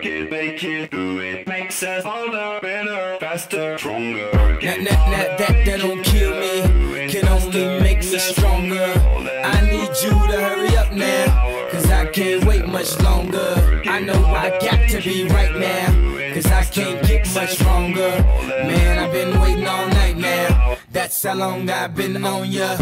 Work it, make it, do it. Makes us harder, better, faster, stronger. That, that, that, that, that don't kill me. Can only make me stronger. I need you to hurry up now. Cause I can't wait much longer. I know I got to be right now. Cause I can't get much stronger. Man, I've been waiting all night now. That's how long I've been on ya.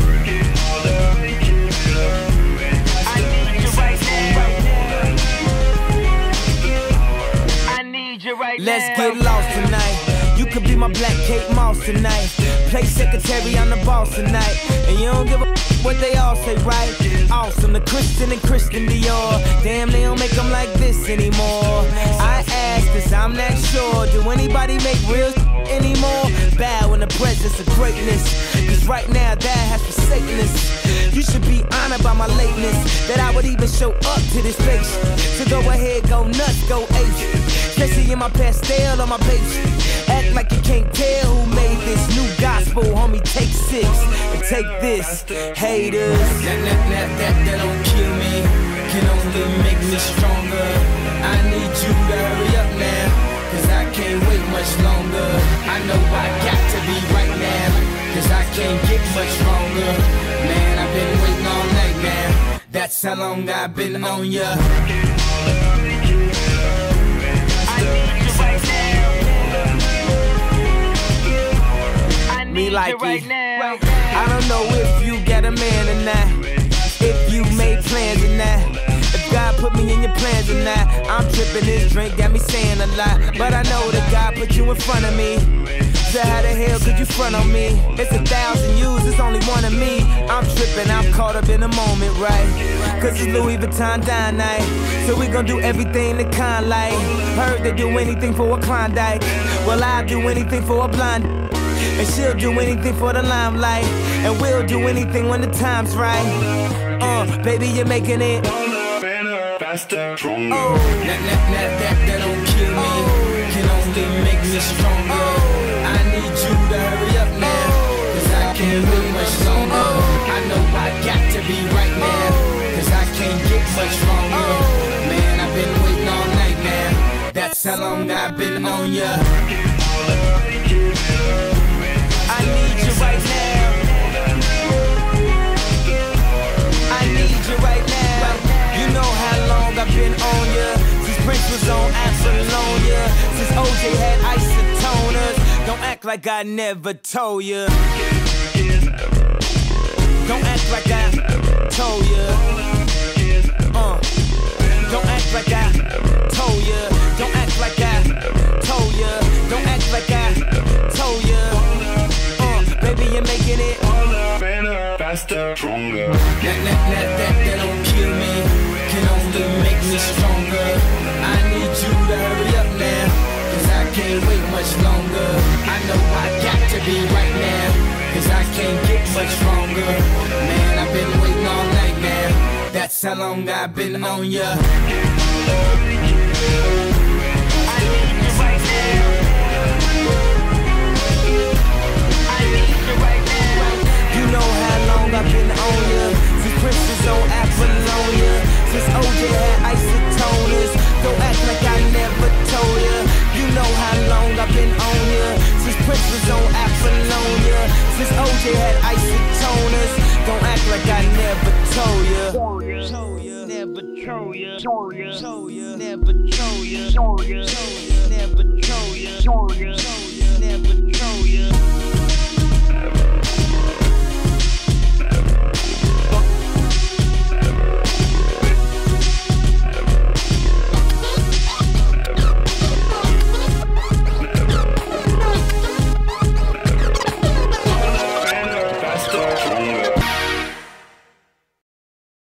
Let's get lost tonight. You could be my black Kate Moss tonight. Play secretary, I'm the boss tonight. And you don't give a what they all say, right? Awesome, the Christian and Christian Dior. Damn, they don't make them like this anymore. I ask, cause I'm not sure. Do anybody make real anymore? Bow in the presence of greatness. Cause right now, that has forsaken us. You should be honored by my lateness. That I would even show up to this place. So go ahead, go nuts, go in my Pastelle on my page. Act like you can't tell who made this new gospel, homie. Take six and take this, haters. That, that, that, that, that don't kill me, can only make me stronger. I need you to hurry up now, cause I can't wait much longer. I know I got to be right now, cause I can't get much stronger. Man, I've been waiting all night now. That's how long I've been on ya. Like it. Right I don't know if you got a man or not. If you made plans or not. If God put me in your plans or not. I'm tripping this drink, got me saying a lot. But I know that God put you in front of me. So how the hell could you front on me? It's a thousand yous, it's only one of me. I'm tripping, I'm caught up in the moment, right? Cause it's Louis Vuitton Don night. So we gon' do everything the kind like. Heard they do anything for a Klondike. Well, I'll do anything for a blind. And she'll do anything for the limelight. And we'll do anything when the time's right. Uh, baby, you're making it. Better, faster, stronger. Oh, that, that, that, that, that don't kill me. Can only make me stronger. I need you to hurry up now. Cause I can't wait much longer. I know I got to be right now. Cause I can't get much stronger. Man, I've been waiting all night now. That's how long I've been on ya. Act like I never told ya. Don't act like I told ya. Uh. Don't act like I told ya. Don't act like I told ya. Don't act like I told ya. Uh, baby, you're making it. Better, faster, stronger. That, that, that, That's how long I've been on ya. You right now I need you right now You know how long I've been on ya. Since Prince on Apollonia. Never told ya. Told ya. Told ya. Never told ya. Told ya. Never told ya. Told ya. Never told ya.